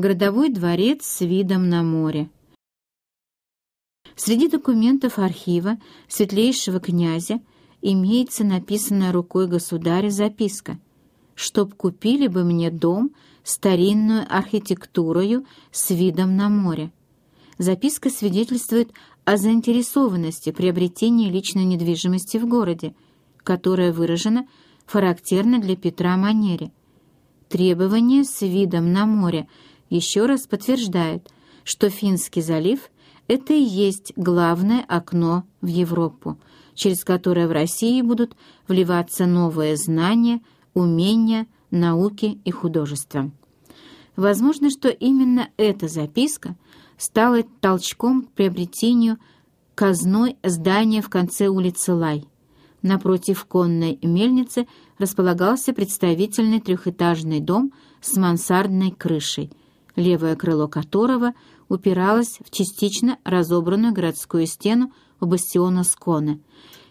Городовой дворец с видом на море. Среди документов архива светлейшего князя имеется написанная рукой государя записка «Чтоб купили бы мне дом старинную архитектурою с видом на море». Записка свидетельствует о заинтересованности приобретения личной недвижимости в городе, которая выражена в характерной для Петра манере. Требование с видом на море – еще раз подтверждает, что Финский залив — это и есть главное окно в Европу, через которое в России будут вливаться новые знания, умения, науки и художества. Возможно, что именно эта записка стала толчком к приобретению казной здания в конце улицы Лай. Напротив конной мельницы располагался представительный трехэтажный дом с мансардной крышей, левое крыло которого упиралось в частично разобранную городскую стену у бастиона Сконы.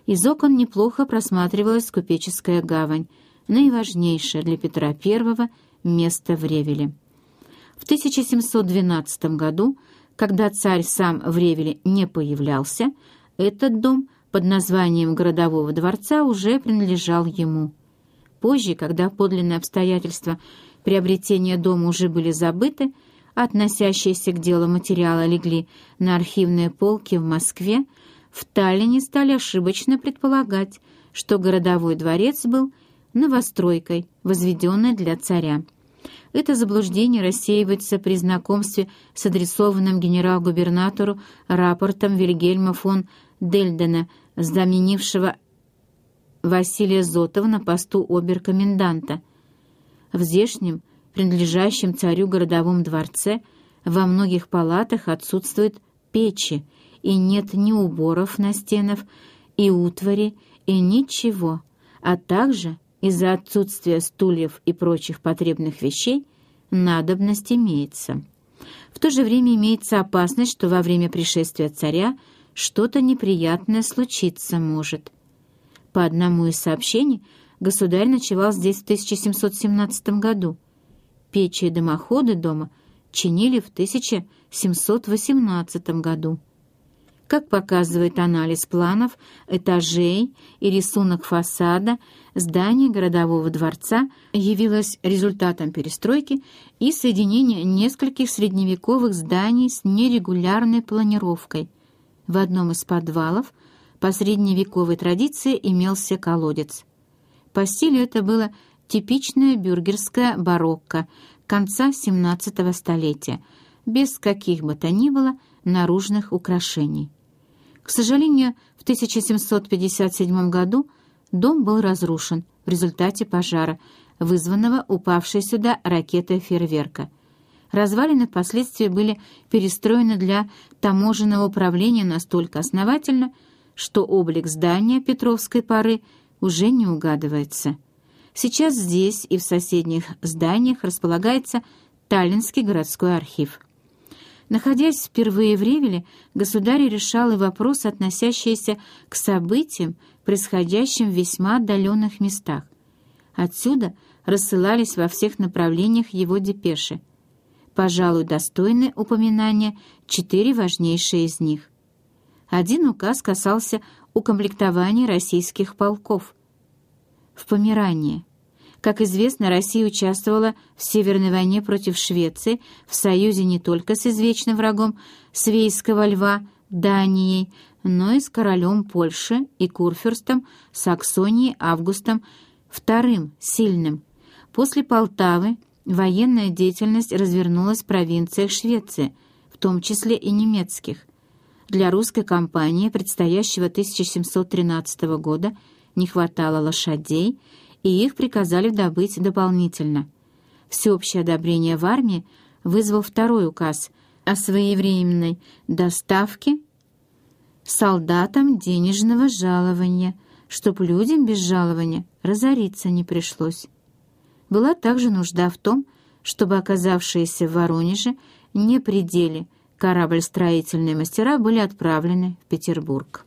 Из окон неплохо просматривалась купеческая гавань, наиважнейшее для Петра I место в Ревеле. В 1712 году, когда царь сам в Ревеле не появлялся, этот дом под названием городового дворца уже принадлежал ему. Позже, когда подлинные обстоятельства приобретения дома уже были забыты, относящиеся к делу материала легли на архивные полки в Москве, в Таллине стали ошибочно предполагать, что городовой дворец был новостройкой, возведенной для царя. Это заблуждение рассеивается при знакомстве с адресованным генерал-губернатору рапортом Вильгельма фон Дельдена, заменившего Василия Зотова на посту оберкоменданта. В здешнем, принадлежащем царю городовом дворце, во многих палатах отсутствуют печи, и нет ни уборов на стенах, и утвари, и ничего, а также из-за отсутствия стульев и прочих потребных вещей надобность имеется. В то же время имеется опасность, что во время пришествия царя что-то неприятное случиться может. По одному из сообщений государь ночевал здесь в 1717 году. Печи и дымоходы дома чинили в 1718 году. Как показывает анализ планов, этажей и рисунок фасада, здание городового дворца явилось результатом перестройки и соединения нескольких средневековых зданий с нерегулярной планировкой. В одном из подвалов по средневековой традиции имелся колодец. По стилю это было типичное бюргерское барокко конца XVII столетия, без каких бы то ни было наружных украшений. К сожалению, в 1757 году дом был разрушен в результате пожара, вызванного упавшей сюда ракетой фейерверка. Развалины впоследствии были перестроены для таможенного управления настолько основательно, что облик здания Петровской поры уже не угадывается. Сейчас здесь и в соседних зданиях располагается Таллинский городской архив. Находясь впервые в Ревеле, государь решал и вопросы, относящиеся к событиям, происходящим в весьма отдаленных местах. Отсюда рассылались во всех направлениях его депеши. Пожалуй, достойны упоминания четыре важнейшие из них. Один указ касался укомплектования российских полков. В Померании. Как известно, Россия участвовала в Северной войне против Швеции в союзе не только с извечным врагом Свейского льва, Данией, но и с королем Польши и курфюрстом Саксонии Августом II Сильным. После Полтавы военная деятельность развернулась в провинциях Швеции, в том числе и немецких. Для русской кампании предстоящего 1713 года не хватало лошадей, и их приказали добыть дополнительно. Всеобщее одобрение в армии вызвал второй указ о своевременной доставке солдатам денежного жалования, чтоб людям без жалования разориться не пришлось. Была также нужда в том, чтобы оказавшиеся в Воронеже не пределе корабль-строительные мастера были отправлены в Петербург.